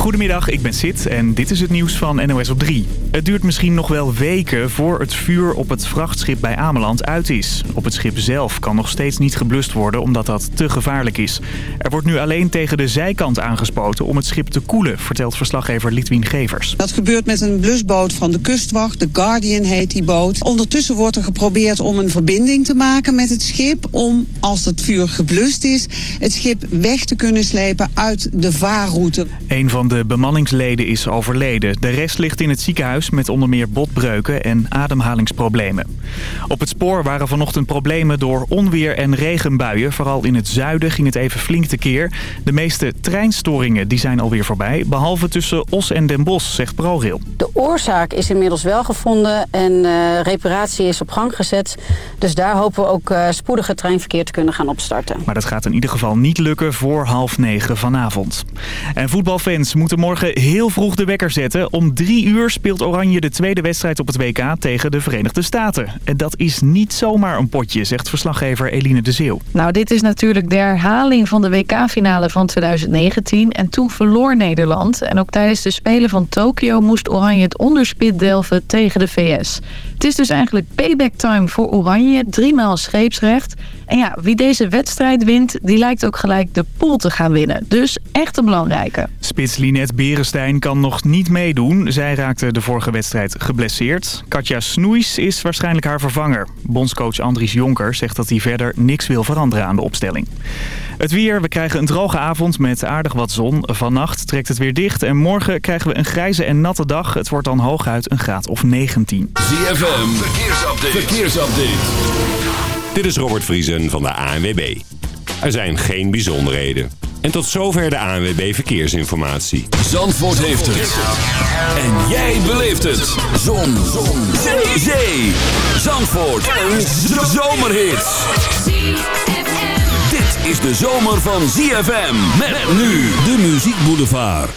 Goedemiddag, ik ben Sid en dit is het nieuws van NOS op 3. Het duurt misschien nog wel weken voor het vuur op het vrachtschip bij Ameland uit is. Op het schip zelf kan nog steeds niet geblust worden omdat dat te gevaarlijk is. Er wordt nu alleen tegen de zijkant aangespoten om het schip te koelen, vertelt verslaggever Litwien Gevers. Dat gebeurt met een blusboot van de kustwacht, de Guardian heet die boot. Ondertussen wordt er geprobeerd om een verbinding te maken met het schip... om, als het vuur geblust is, het schip weg te kunnen slepen uit de vaarroute. Een van de bemanningsleden is overleden. De rest ligt in het ziekenhuis met onder meer botbreuken en ademhalingsproblemen. Op het spoor waren vanochtend problemen door onweer en regenbuien. Vooral in het zuiden ging het even flink tekeer. De meeste treinstoringen die zijn alweer voorbij, behalve tussen Os en Den Bosch, zegt ProRail. De oorzaak is inmiddels wel gevonden en uh, reparatie is op gang gezet. Dus daar hopen we ook uh, spoedig het treinverkeer te kunnen gaan opstarten. Maar dat gaat in ieder geval niet lukken voor half negen vanavond. En voetbalfans moeten morgen heel vroeg de wekker zetten. Om drie uur speelt Oranje de tweede wedstrijd op het WK tegen de Verenigde Staten. En dat is niet zomaar een potje, zegt verslaggever Eline de Zeeuw. Nou, dit is natuurlijk de herhaling van de WK-finale van 2019. En toen verloor Nederland. En ook tijdens de Spelen van Tokio moest Oranje het onderspit delven tegen de VS. Het is dus eigenlijk payback time voor Oranje. Driemaal scheepsrecht. En ja, wie deze wedstrijd wint, die lijkt ook gelijk de pool te gaan winnen. Dus echt een belangrijke. Spits Linette Berenstein kan nog niet meedoen. Zij raakte de vorige wedstrijd geblesseerd. Katja Snoeis is waarschijnlijk haar vervanger. Bondscoach Andries Jonker zegt dat hij verder niks wil veranderen aan de opstelling. Het weer, we krijgen een droge avond met aardig wat zon. Vannacht trekt het weer dicht en morgen krijgen we een grijze en natte dag. Het wordt dan hooguit een graad of 19. ZFM, verkeersupdate. verkeersupdate. Dit is Robert Vriesen van de ANWB. Er zijn geen bijzonderheden. En tot zover de ANWB Verkeersinformatie. Zandvoort heeft het. En jij beleeft het. Zon. Zon. Zee. Zandvoort. Een zomerhit. Dit is de zomer van ZFM. Met nu de Muziek Boulevard.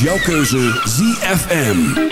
Jouw keuze ZFM.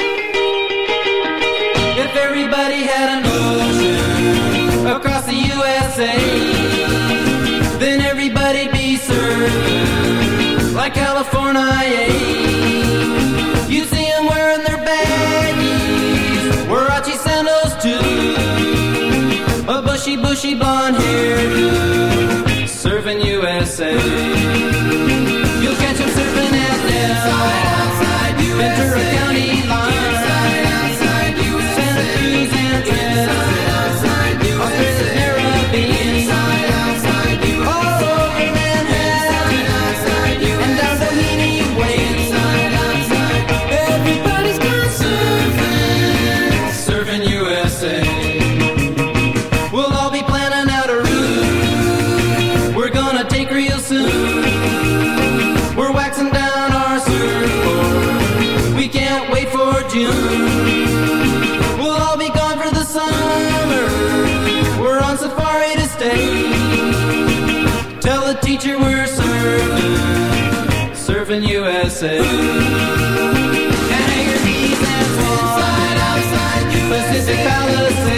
say Pacific Palisades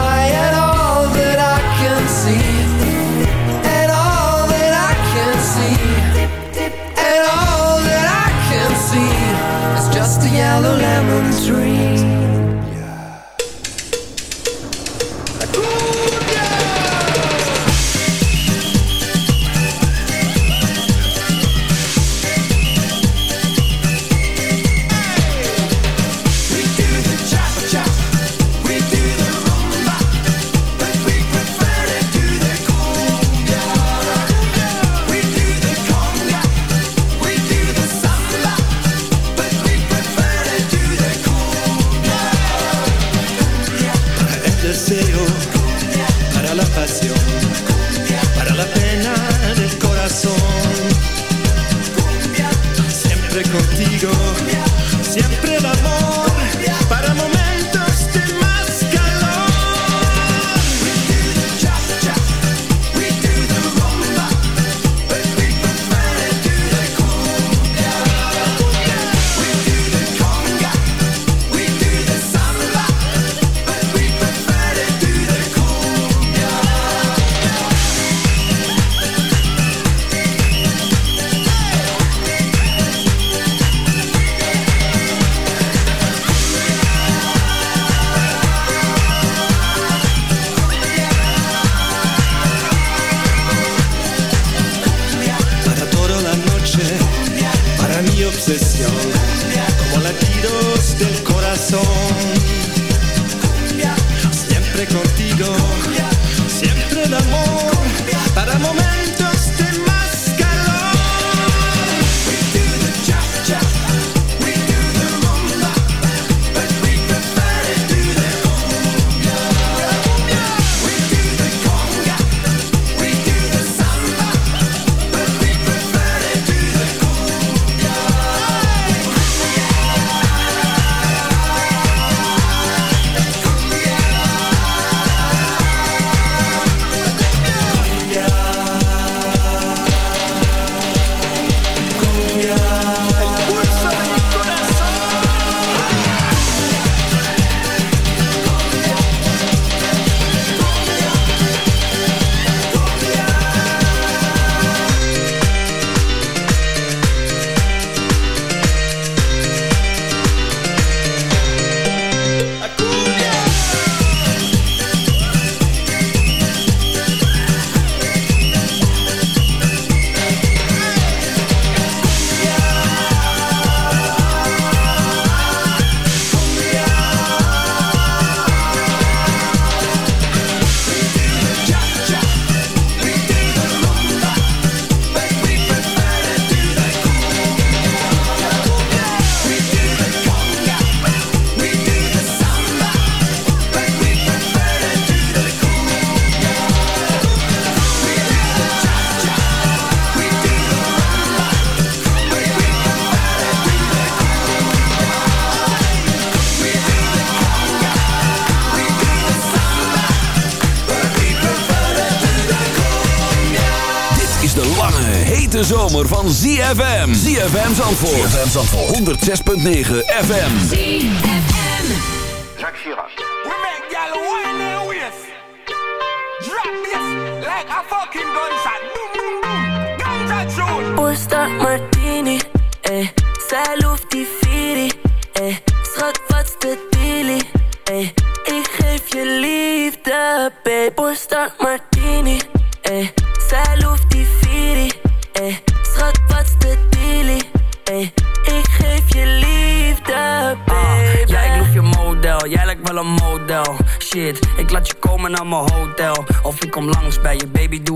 ZFM. ZFM Zandvoort. ZFM Zandvoort. 106.9 FM. ZFM. Jacques Chirac. We make y'all waist. Drop this like a fucking gunshot. Boom, boom, boom. Ganja tune. Oorstart martini, eh. Zij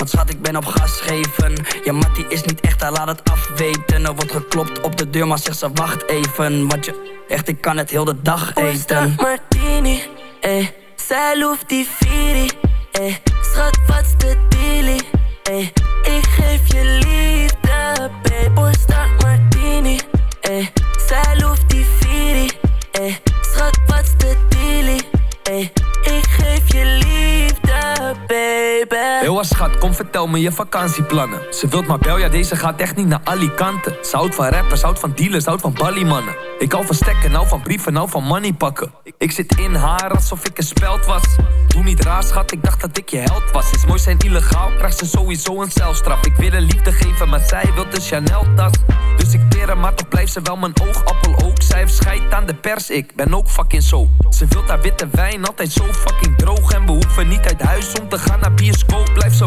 Want schat, ik ben op gas geven Ja, Mattie is niet echt, hij laat het afweten Er wordt geklopt op de deur, maar zegt ze wacht even Want je, echt, ik kan het heel de dag eten martini, eh. Zij loeft die eh. Schat, wat's de dealie, eh. Kom vertel me je vakantieplannen. Ze wilt maar bel, ja deze gaat echt niet naar Alicante. Ze houdt van rappers, houdt van dealers, houdt van ballymannen. Ik hou van stekken, nou van brieven, nou van money pakken. Ik, zit in haar alsof ik een speld was. Doe niet raar schat, ik dacht dat ik je held was. Is mooi zijn illegaal, krijgt ze sowieso een celstraf. Ik wil een liefde geven, maar zij wil een Chanel tas. Dus ik teer maar toch blijft ze wel mijn oogappel ook. Zij heeft aan de pers, ik ben ook fucking zo. Ze wilt haar witte wijn, altijd zo fucking droog. En we hoeven niet uit huis om te gaan naar bioscoop. Blijf ze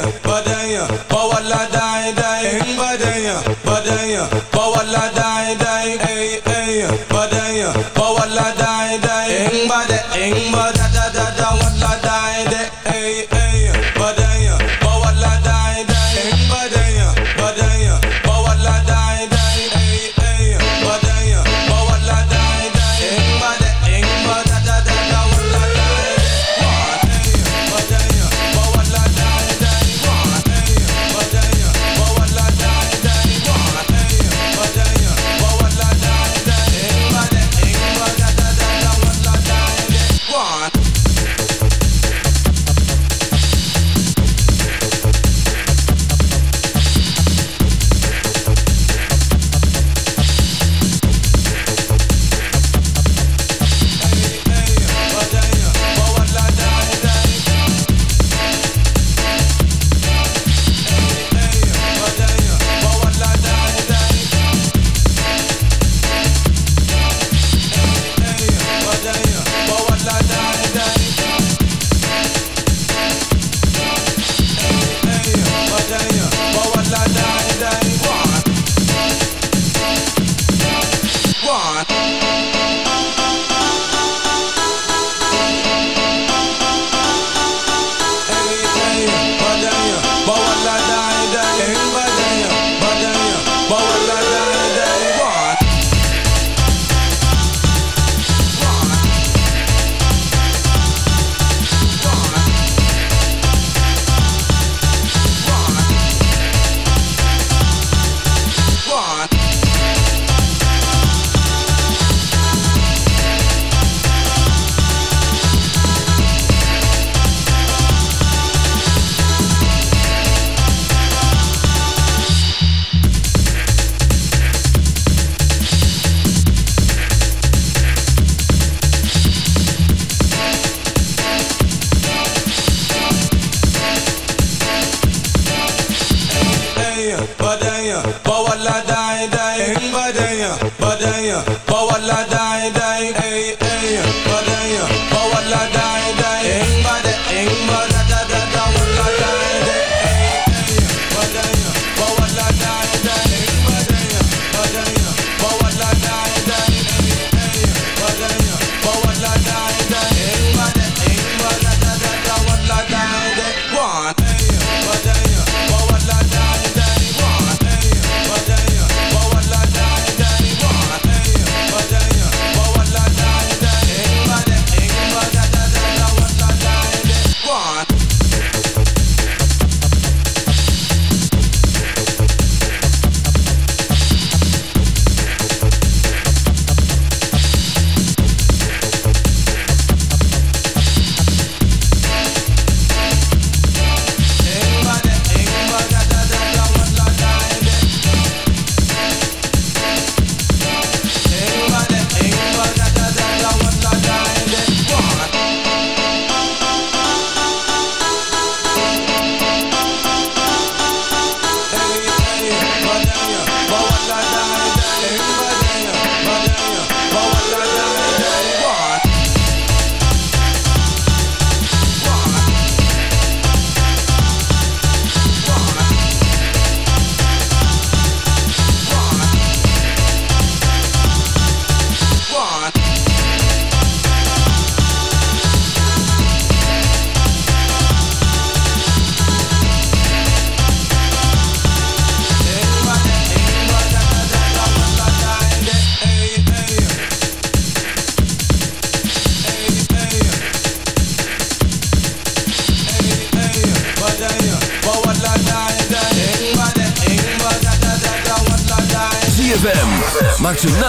Ey, badaya, bawala dai dai, hing badaya, badaya, bawala dai dai, ey, ey, badaya, bawala dai dai, hing bada,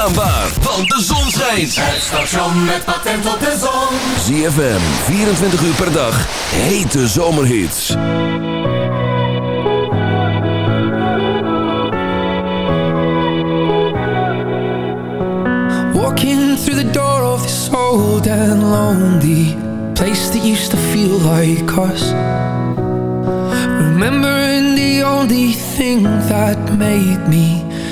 naambaar, want de zon schijnt. Het station met patent op de zon. ZFM, 24 uur per dag, hete zomerhits. Walking through the door of this old and lonely place that used to feel like us. Remembering the only thing that made me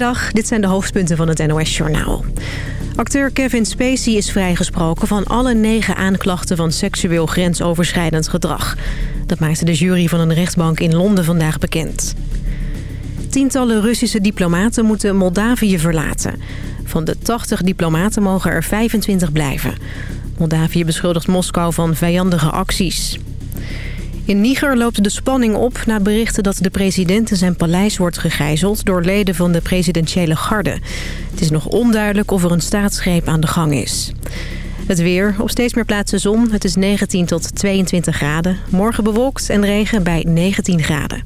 Goedemiddag, dit zijn de hoofdpunten van het NOS-journaal. Acteur Kevin Spacey is vrijgesproken van alle negen aanklachten van seksueel grensoverschrijdend gedrag. Dat maakte de jury van een rechtbank in Londen vandaag bekend. Tientallen Russische diplomaten moeten Moldavië verlaten. Van de 80 diplomaten mogen er 25 blijven. Moldavië beschuldigt Moskou van vijandige acties. In Niger loopt de spanning op na berichten dat de president in zijn paleis wordt gegijzeld door leden van de presidentiële garde. Het is nog onduidelijk of er een staatsgreep aan de gang is. Het weer. Op steeds meer plaatsen zon. Het is 19 tot 22 graden. Morgen bewolkt en regen bij 19 graden.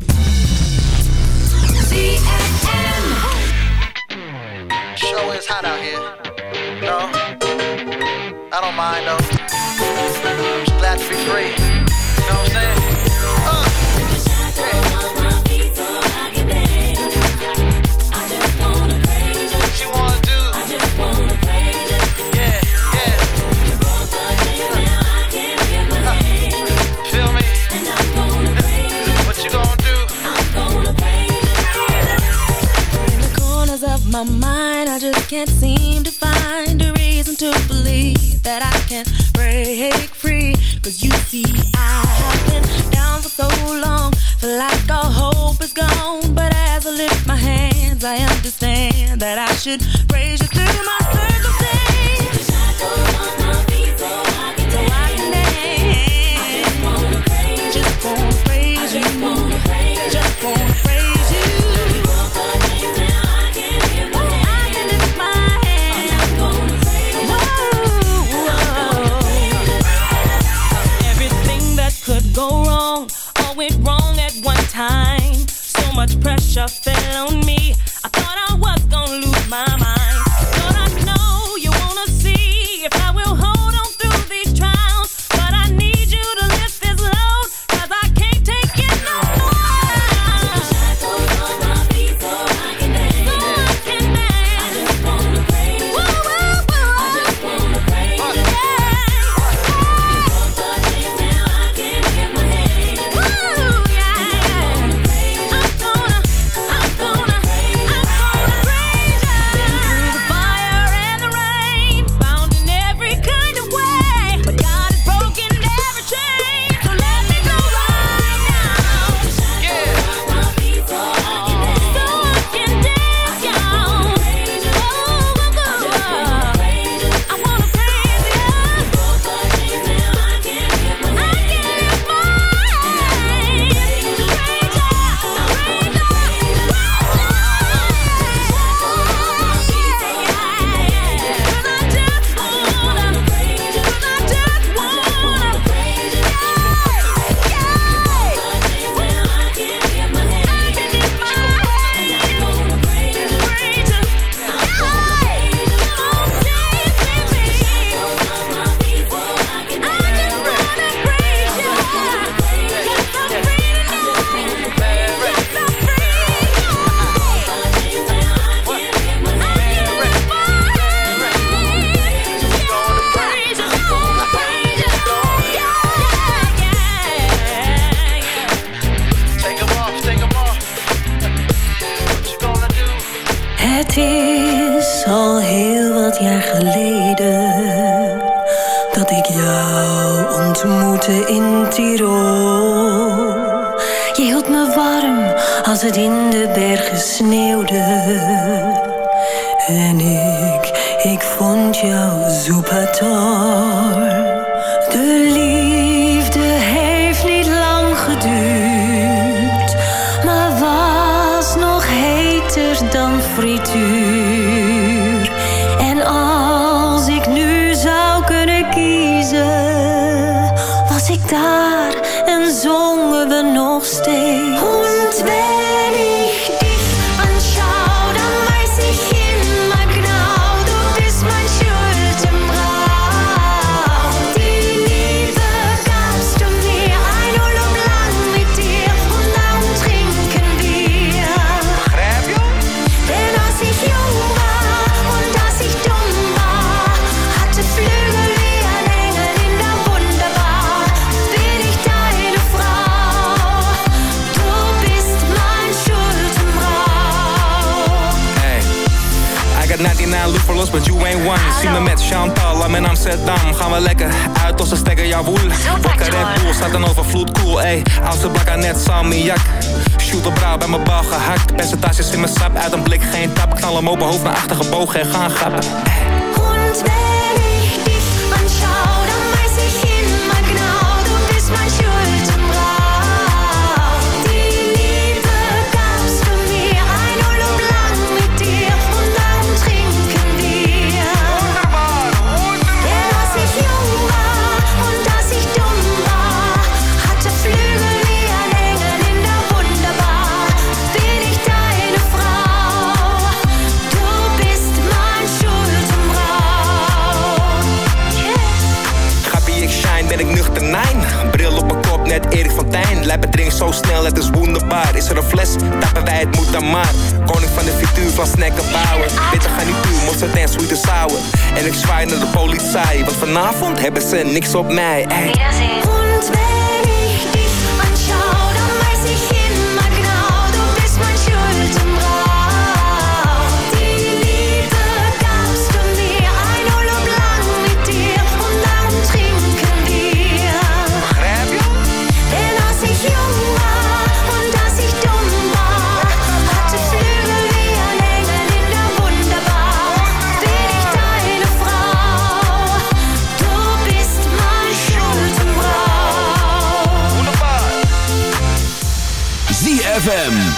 哈哈。哈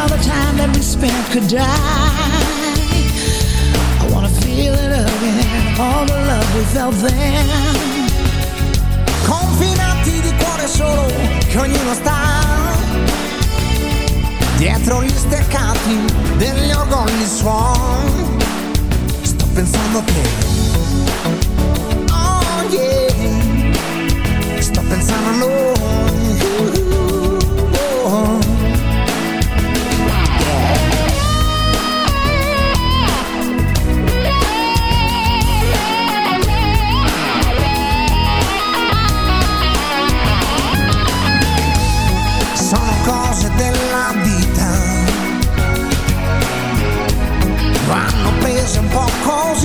all the time that we spent could die. I wanna feel it again All the love we felt then Confinati di cuore solo Che ognuno sta Dietro gli steccati Degli ogoni suon. Sto pensando che Oh yeah Sto pensando a noi Pop, calls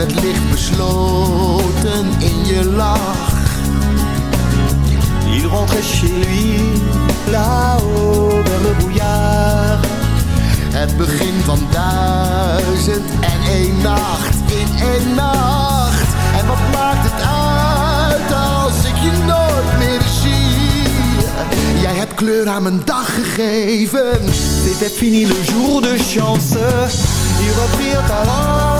het ligt besloten in je lach. Il rentrait chez lui là-haut vers le brouillard Het begin van duizend en één nacht in één nacht. En wat maakt het uit als ik je nooit meer zie? Jij hebt kleur aan mijn dag gegeven. C'était fini le jour de chance. Ils reprirent alors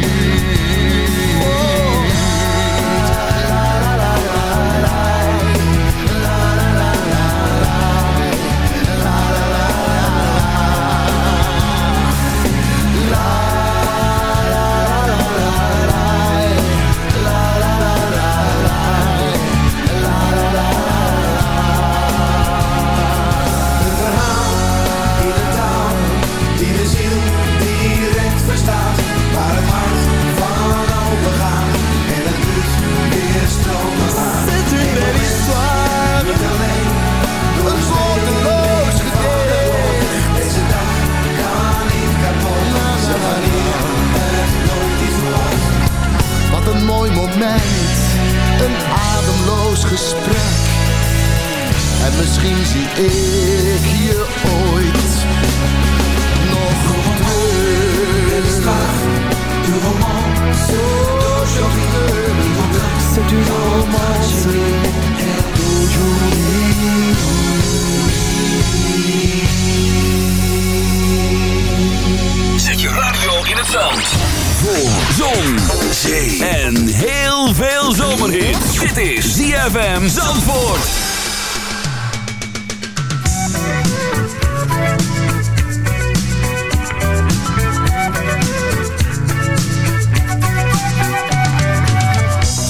mooi moment, een ademloos gesprek. En misschien zie ik je ooit nog. Du romance d'aujourd'hui. C'est une romance Zet je radio in het zand. Voor zon, zee en heel veel zomerhit. Dit is ZFM Zandvoort.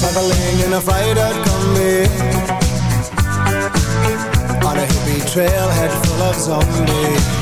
Traveling in a freighter combi On a hippie trailhead full of zombies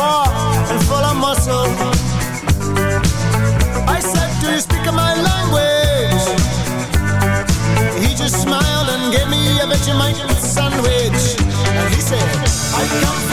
far and full of muscle. I said, do you speak my language? He just smiled and gave me a Vegemite sandwich. And he said, I come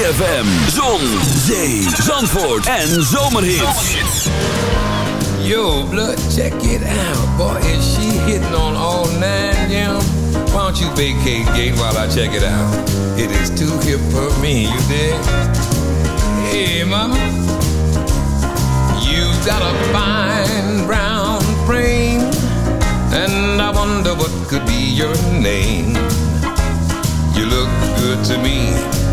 ZFM. Zon, zee, zandvoort en zomerhits. Yo, blood, check it out. Boy, is she hitting on all nine, yeah? Why don't you vacate gate while I check it out? It is too hip for me, you dig? Hey, mama. You've got a fine brown frame, and I wonder what could be your name. You look good to me,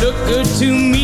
look good to me,